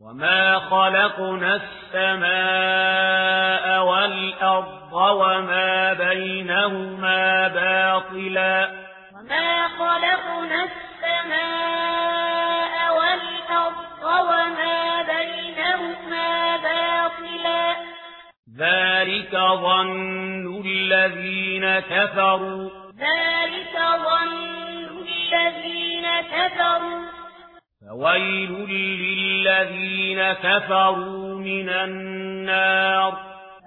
وما خلقنا السماء والأرض وما بينهما باطلا وما خلقنا السماء والأرض وما بينهما باطلا ذلك ظن الذين كفروا ذلك ظن الذين كفروا ويل للذين كفروا من النار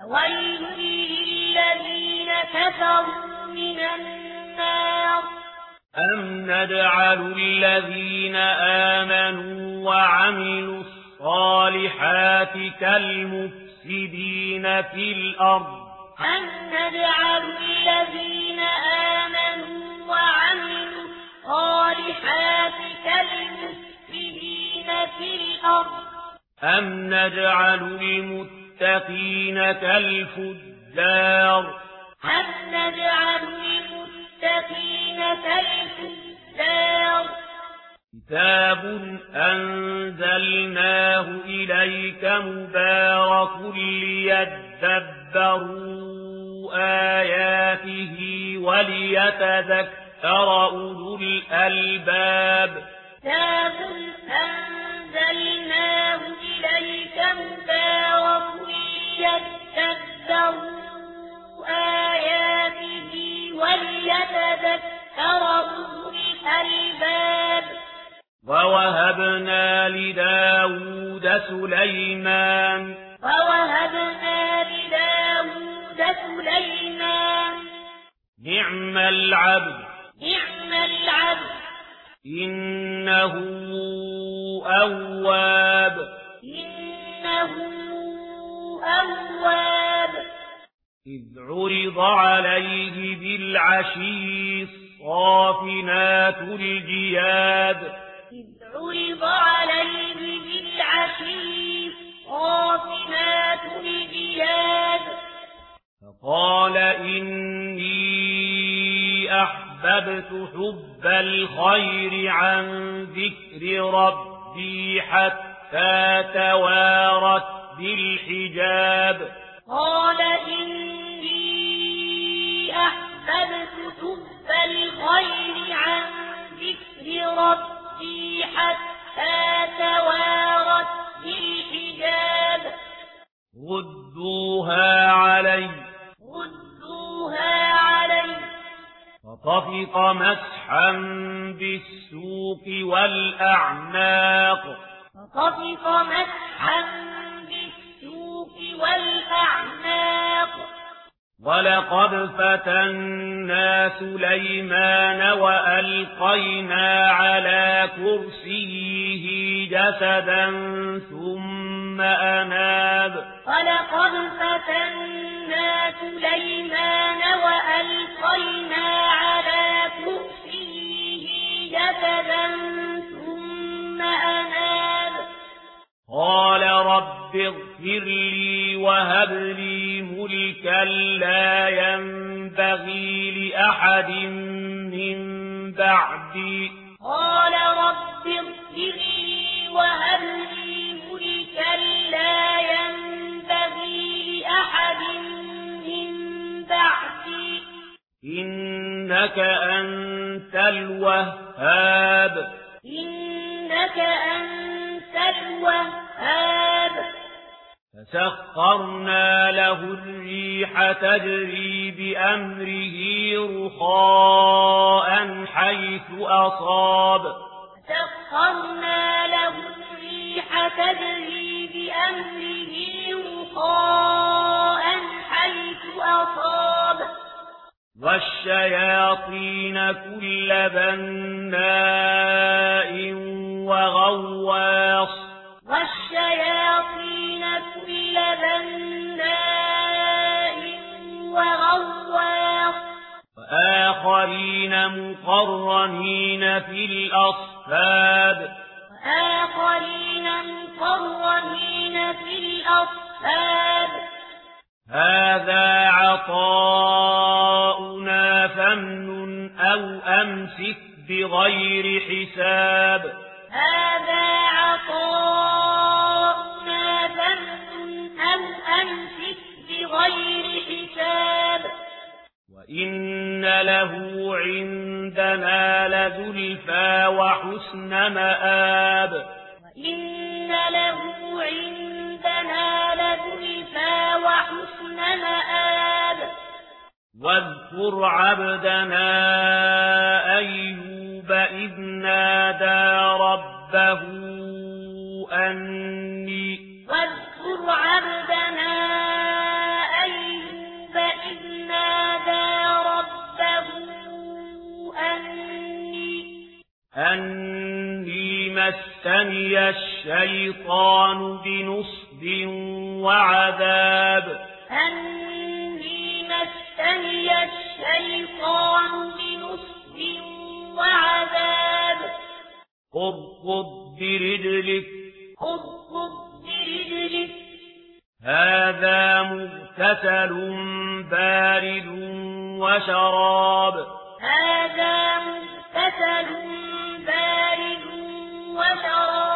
ويل للذين كفروا من النار أم نجعل الذين آمنوا وعملوا الصالحات كالمفسدين في الأرض أم نجعل الذين آمنوا وعملوا الصالحات كالمفسدين شر أم نجعل المتقين كالفجار أم نجعل المتقين كالفجار كتاب أنزلناه إليك مبارك لِيَدَّبَّرُوا آياته وليتذكر أولو الألباب كتاب أنزلناه أنزلناه إليك مبارك ليتدبروا آياته وليتذكر أولو الألباب. ووهبنا لِدَاوُودَ سليمان ووهبنا لِدَاوُودَ سليمان. نعم العبد نعم العبد. إنه أواب. إنه أواب. إذ عرض عليه بالعشي الصافنات الجياد. إذ عرض عليه بالعشي الصافنات الجياد. فقال إني أحببت حب الخير عن ذكر ربي ربي حتى توارت بالحجاب قال إني أحببت حب الخير عن ذكر ربي حتى توارت بالحجاب ردوها علي ردوها علي فطفق مسحا حمد السوق والأعناق. فطفق مسحا بالسوق والأعناق. ولقد فتنا سليمان وألقينا على كرسيه جسدا ثم أناب. ولقد فتنا اغفر لي وهب لي ملكا لا ينبغي لأحد من بعدي. قال رب اغفر لي وهب لي ملكا لا ينبغي لأحد من بعدي. إنك أنت الوهاب. إنك أنت الوهاب. سخرنا له الريح تجري بأمره رخاء حيث أصاب. سخرنا له الريح تجري بأمره رخاء حيث أصاب. والشياطين كل بند وآخرين مقرنين في الأصفاد. وآخرين مقرنين في الأصفاد. هذا عطاؤنا فمن أو أمسك بغير حساب. هذا عطاؤنا فمن أو أمسك بغير حساب. وإن إن له عندنا لذلفى وحسن مآب. إن له عندنا لذلفى وحسن مآب. واذكر عبدنا أيوب إذ نادى ربه أني واذكر عبدنا أني مستني الشيطان بنصب وعذاب. أني مستني الشيطان بنصب وعذاب. قرقض برجلك. قرقض برجلك. هذا مغتسل بارد وشراب. هذا مغتسل مثل بارد وشراب